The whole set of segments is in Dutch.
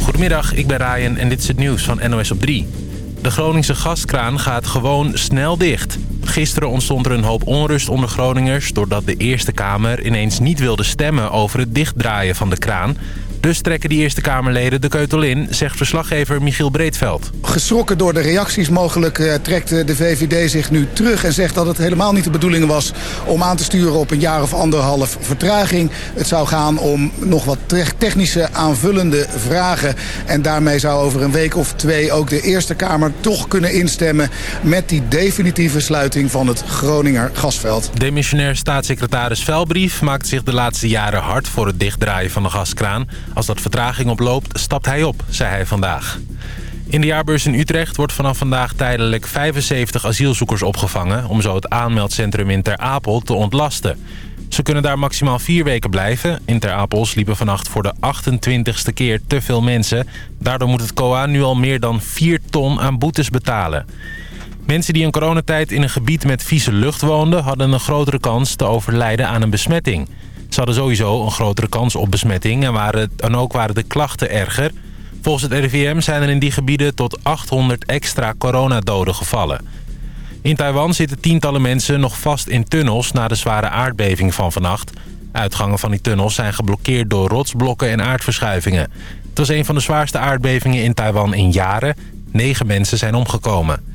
Goedemiddag, ik ben Ryan en dit is het nieuws van NOS op 3. De Groningse gaskraan gaat gewoon snel dicht. Gisteren ontstond er een hoop onrust onder Groningers... doordat de Eerste Kamer ineens niet wilde stemmen over het dichtdraaien van de kraan... Dus trekken die Eerste Kamerleden de keutel in, zegt verslaggever Michiel Breedveld. Geschrokken door de reacties mogelijk uh, trekt de VVD zich nu terug... en zegt dat het helemaal niet de bedoeling was om aan te sturen op een jaar of anderhalf vertraging. Het zou gaan om nog wat technische aanvullende vragen. En daarmee zou over een week of twee ook de Eerste Kamer toch kunnen instemmen... met die definitieve sluiting van het Groninger gasveld. Demissionair staatssecretaris Velbrief maakt zich de laatste jaren hard voor het dichtdraaien van de gaskraan... Als dat vertraging oploopt, stapt hij op, zei hij vandaag. In de jaarbeurs in Utrecht wordt vanaf vandaag tijdelijk 75 asielzoekers opgevangen... om zo het aanmeldcentrum in Ter Apel te ontlasten. Ze kunnen daar maximaal vier weken blijven. In Ter Apel sliepen vannacht voor de 28ste keer te veel mensen. Daardoor moet het COA nu al meer dan 4 ton aan boetes betalen. Mensen die in coronatijd in een gebied met vieze lucht woonden... hadden een grotere kans te overlijden aan een besmetting... Ze hadden sowieso een grotere kans op besmetting en, waren, en ook waren de klachten erger. Volgens het RIVM zijn er in die gebieden tot 800 extra coronadoden gevallen. In Taiwan zitten tientallen mensen nog vast in tunnels na de zware aardbeving van vannacht. Uitgangen van die tunnels zijn geblokkeerd door rotsblokken en aardverschuivingen. Het was een van de zwaarste aardbevingen in Taiwan in jaren. Negen mensen zijn omgekomen.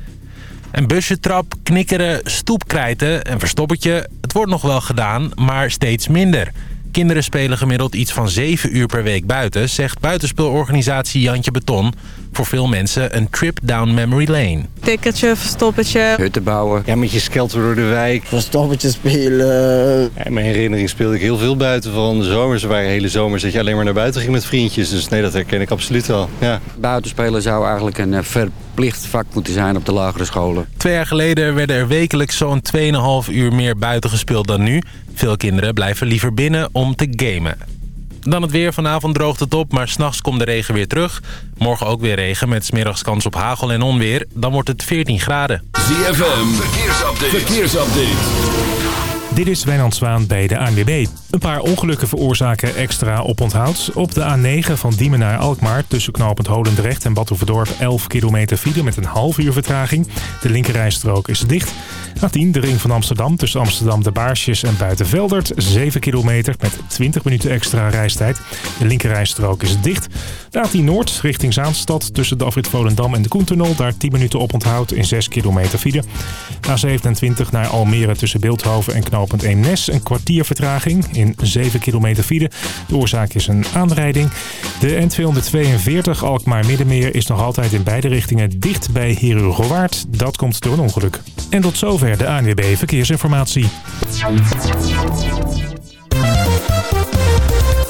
Een busje, trap, knikkeren, stoepkrijten en verstoppertje. Het wordt nog wel gedaan, maar steeds minder. Kinderen spelen gemiddeld iets van 7 uur per week buiten... zegt buitenspelorganisatie Jantje Beton. Voor veel mensen een trip down memory lane. Tikketje, verstoppertje. Hutten bouwen. Ja, met je skelter door de wijk. Verstoppertje spelen. Ja, in mijn herinnering speelde ik heel veel buiten. Van de zomers waren hele zomers dat je alleen maar naar buiten ging met vriendjes. Dus nee, dat herken ik absoluut wel. Ja. Buitenspelen zou eigenlijk een uh, verplicht vak moeten zijn op de lagere scholen. Twee jaar geleden werden er wekelijks zo'n 2,5 uur meer buiten gespeeld dan nu. Veel kinderen blijven liever binnen om te gamen. Dan het weer. Vanavond droogt het op, maar s'nachts komt de regen weer terug. Morgen ook weer regen met smiddags kans op hagel en onweer. Dan wordt het 14 graden. ZFM, verkeersupdate. verkeersupdate. Dit is Wijnand Zwaan bij de ANWB. Een paar ongelukken veroorzaken extra oponthoud. Op de A9 van Diemen naar Alkmaar tussen knooppunt Holendrecht en Badhoevedorp 11 kilometer file met een half uur vertraging. De linkerrijstrook is dicht. A10 de ring van Amsterdam tussen Amsterdam de Baarsjes en Buitenveldert 7 kilometer met 20 minuten extra reistijd. De linkerrijstrook is dicht. De A10 Noord richting Zaanstad tussen de afrit Volendam en de Koentunnel. Daar 10 minuten oponthoud in 6 kilometer file. A27 naar Almere tussen Beeldhoven en knooppunt knooppunt Eemnes een kwartier vertraging in 7 kilometer file. De oorzaak is een aanrijding. De N242 Alkmaar-Middenmeer is nog altijd in beide richtingen dicht bij Herugowaard. Dat komt door een ongeluk. En tot zover de ANWB Verkeersinformatie.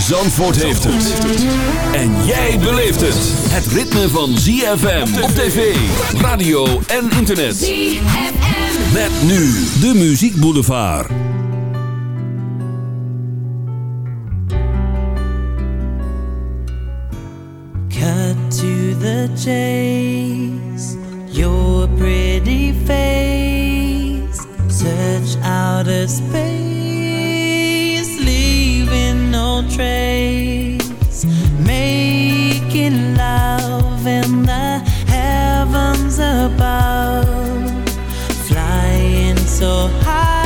Zandvoort heeft het. En jij beleeft het. Het ritme van ZFM op tv, radio en internet. ZFM. Met nu de Muziek Boulevard. Cut to the chase. Your pretty face. Search outer space. Trace. Making love in the heavens above. Flying so high.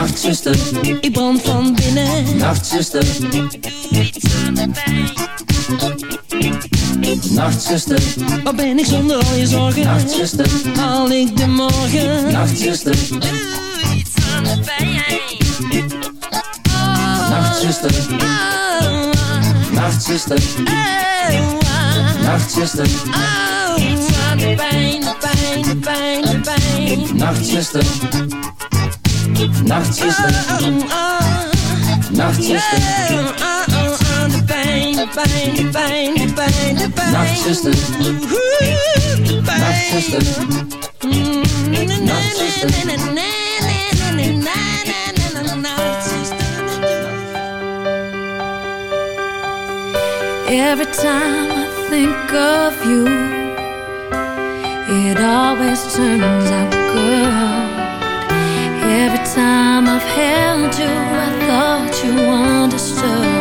Nachtzuster, ik brand van binnen. Nachtzuster, doe iets aan de pijn. Nachtzuster, wat ben ik zonder al je zorgen? Nachtzuster, haal ik de morgen? Nachtzuster, doe iets aan de pijn. Nachtzuster, Nachtzuster, Nachtzuster, iets aan de pijn, de pijn, pijn, pijn. Nachtzuster, Nachtzuster, Nachtzuster, de pijn, de pijn, de pijn, de pijn, de pijn. Nachtzuster, Nachtzuster, Every time I think of you, it always turns out good. Every time I've held you, I thought you understood.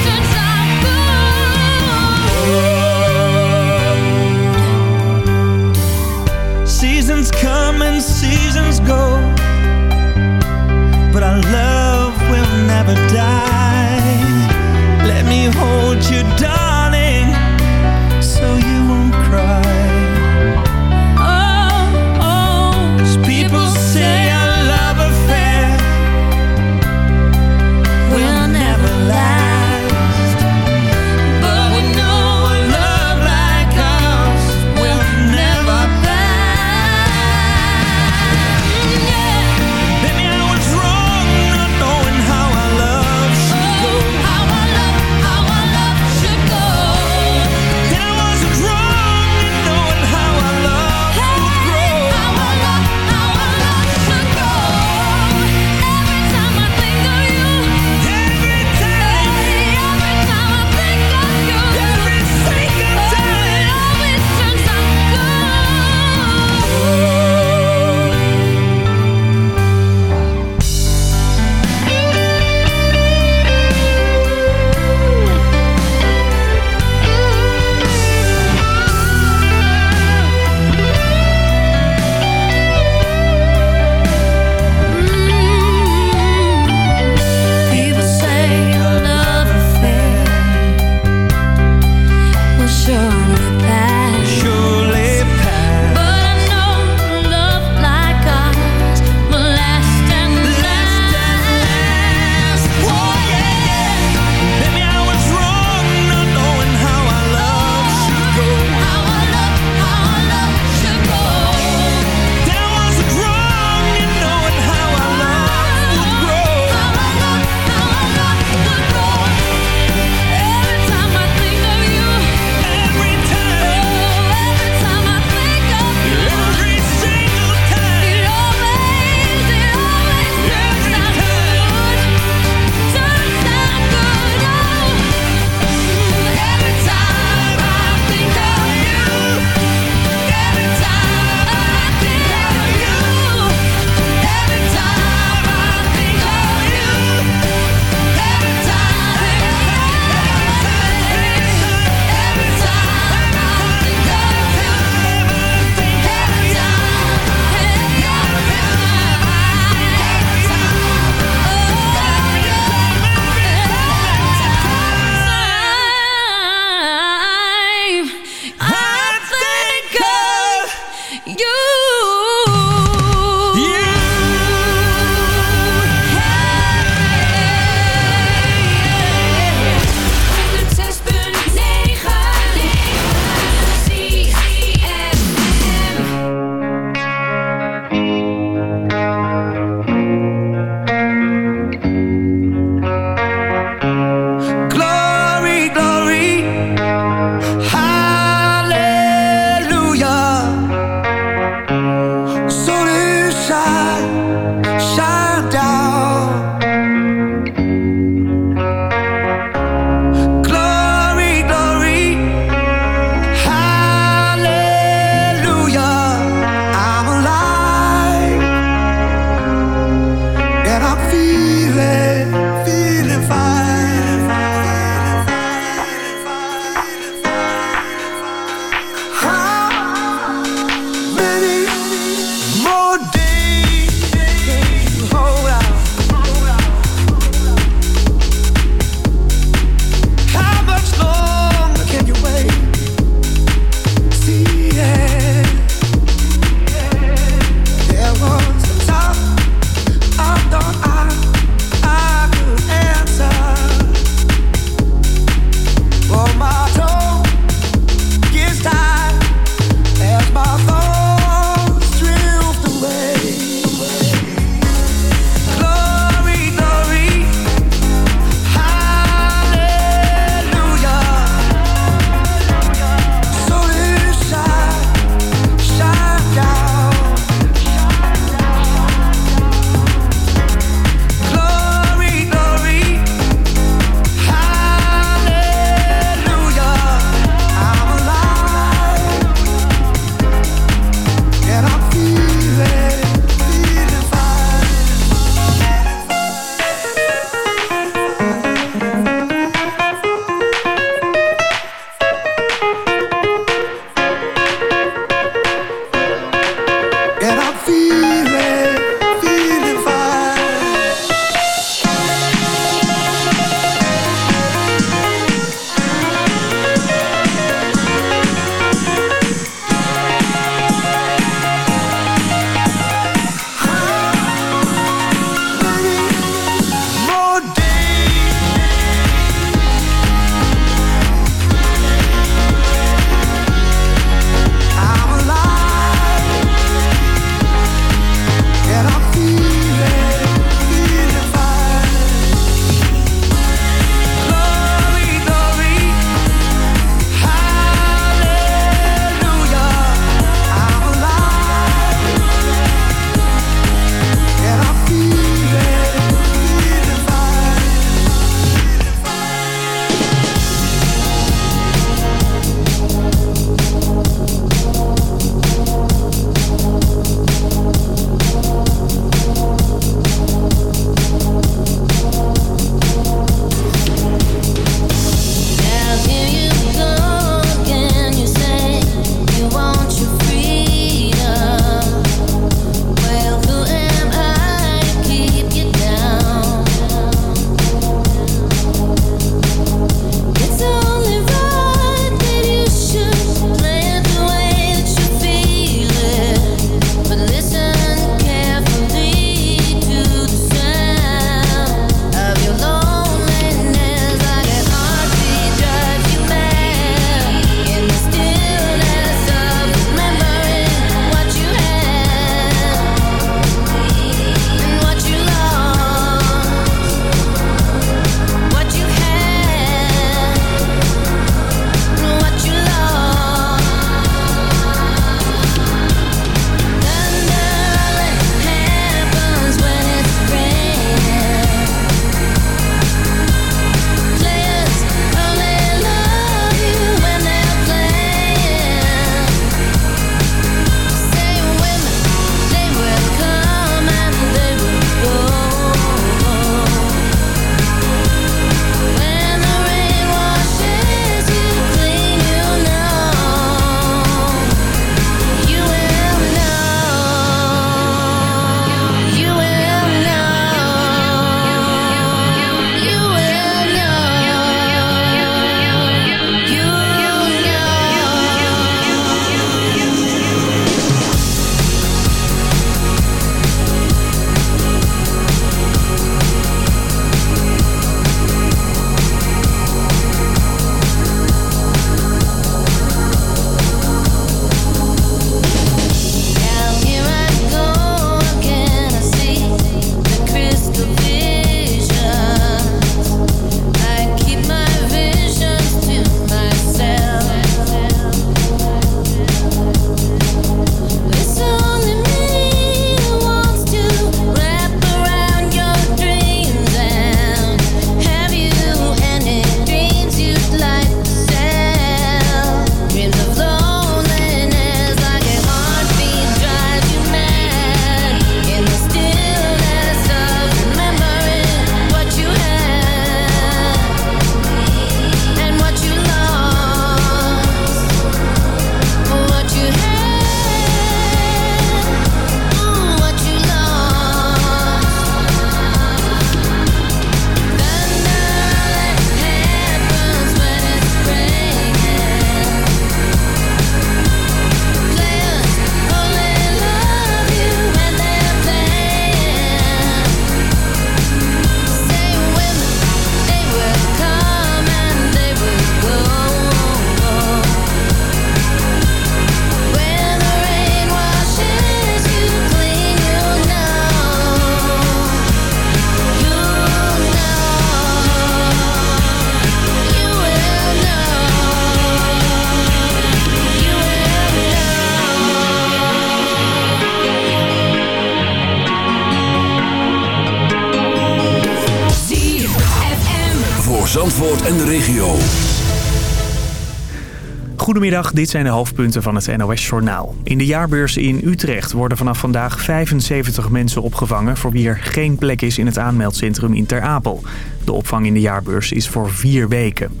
Goedemiddag, dit zijn de hoofdpunten van het NOS-journaal. In de jaarbeurs in Utrecht worden vanaf vandaag 75 mensen opgevangen... voor wie er geen plek is in het aanmeldcentrum in Ter Apel. De opvang in de jaarbeurs is voor vier weken.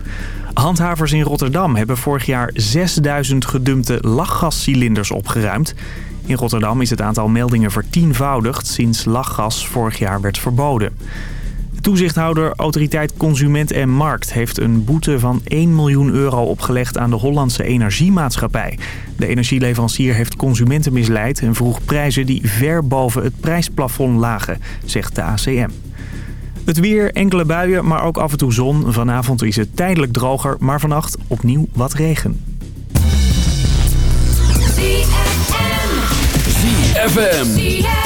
Handhavers in Rotterdam hebben vorig jaar 6000 gedumpte lachgascilinders opgeruimd. In Rotterdam is het aantal meldingen vertienvoudigd sinds lachgas vorig jaar werd verboden. De toezichthouder Autoriteit Consument en Markt heeft een boete van 1 miljoen euro opgelegd aan de Hollandse Energiemaatschappij. De energieleverancier heeft consumenten misleid en vroeg prijzen die ver boven het prijsplafond lagen, zegt de ACM. Het weer, enkele buien, maar ook af en toe zon. Vanavond is het tijdelijk droger, maar vannacht opnieuw wat regen. ZFM.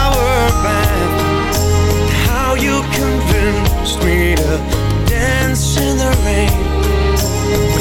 How you convinced me to dance in the rain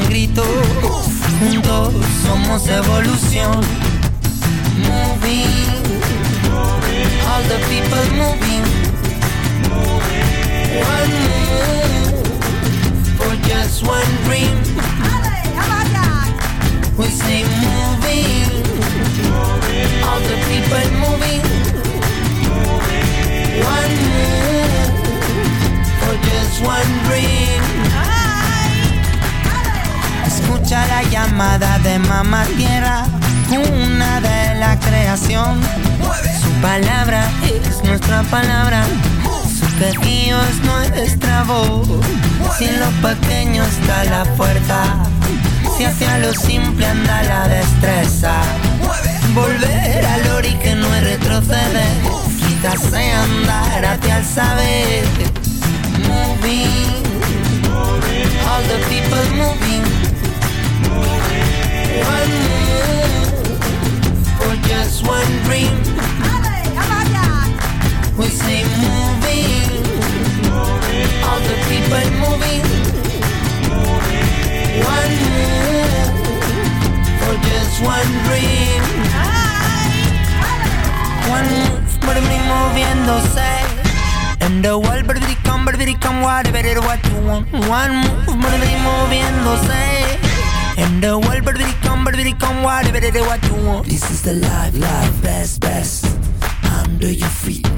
gritos. Juntos somos evolución. Moving, all the people moving. One move for just one dream. We say moving, all the people moving. One move for just one dream. Escucha la llamada de mamá tierra, una de la creación. Su palabra es nuestra palabra. Su pedido es nuestra voz. Si en lo pequeño está la fuerza, si hacia lo simple anda la destreza. Volver al ori que no es retroceder, quizás sea andar hacia el saber. Moving, all the people moving. One move for just one dream. We say moving, all the people moving. One move for just one dream. One move, but me moviéndose. And the world, but come, but come, whatever it what you want. One move, but moviéndose. And the world, but it come, but it come, whatever it what you want. This is the life, life, best, best. Under your feet.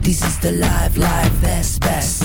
This is the life, life, best, best.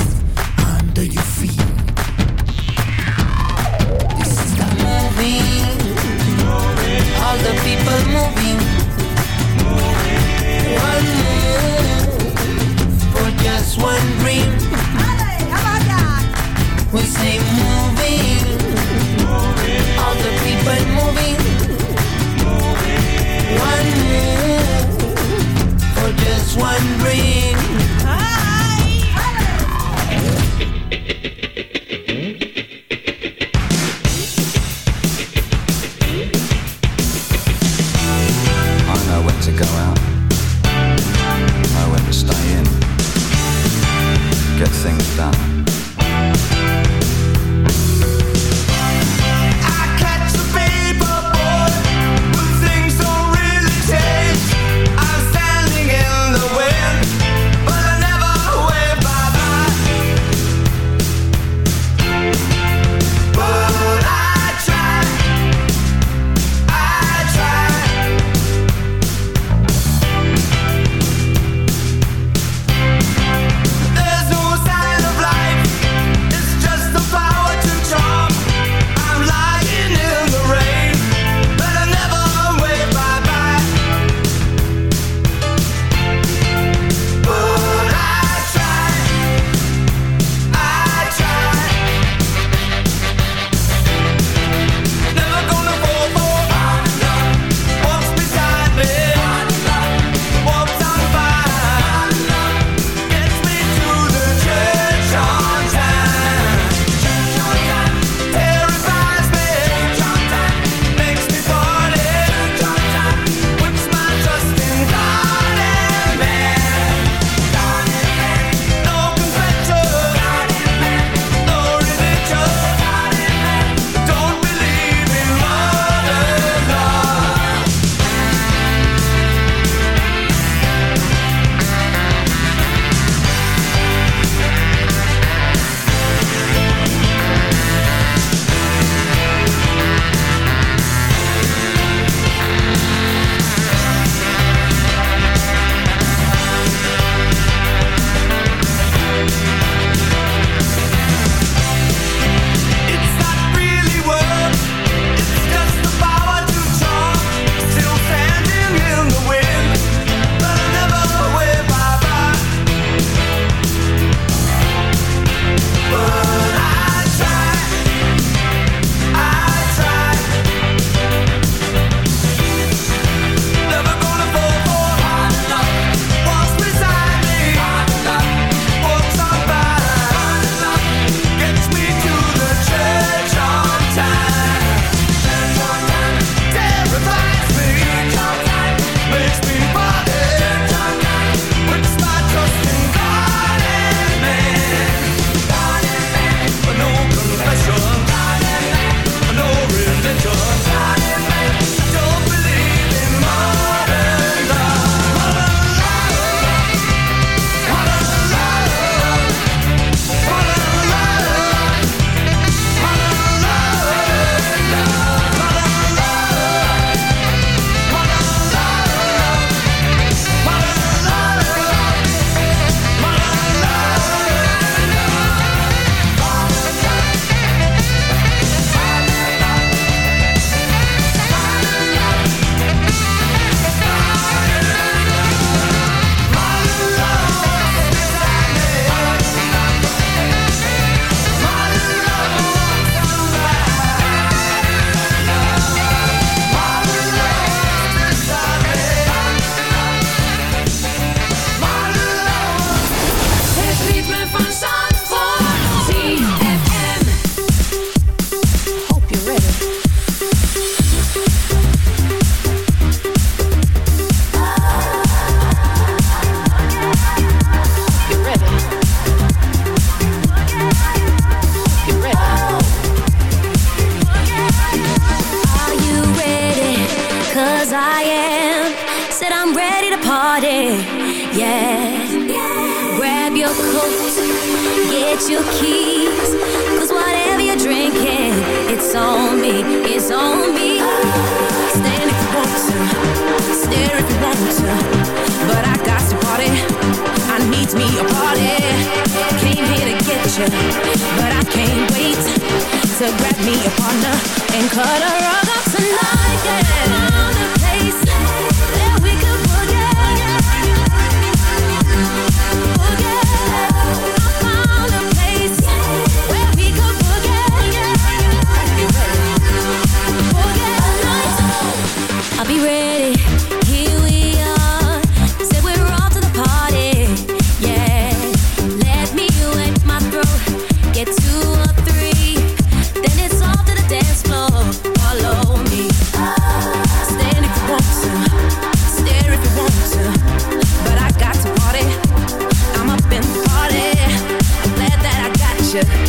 pleasure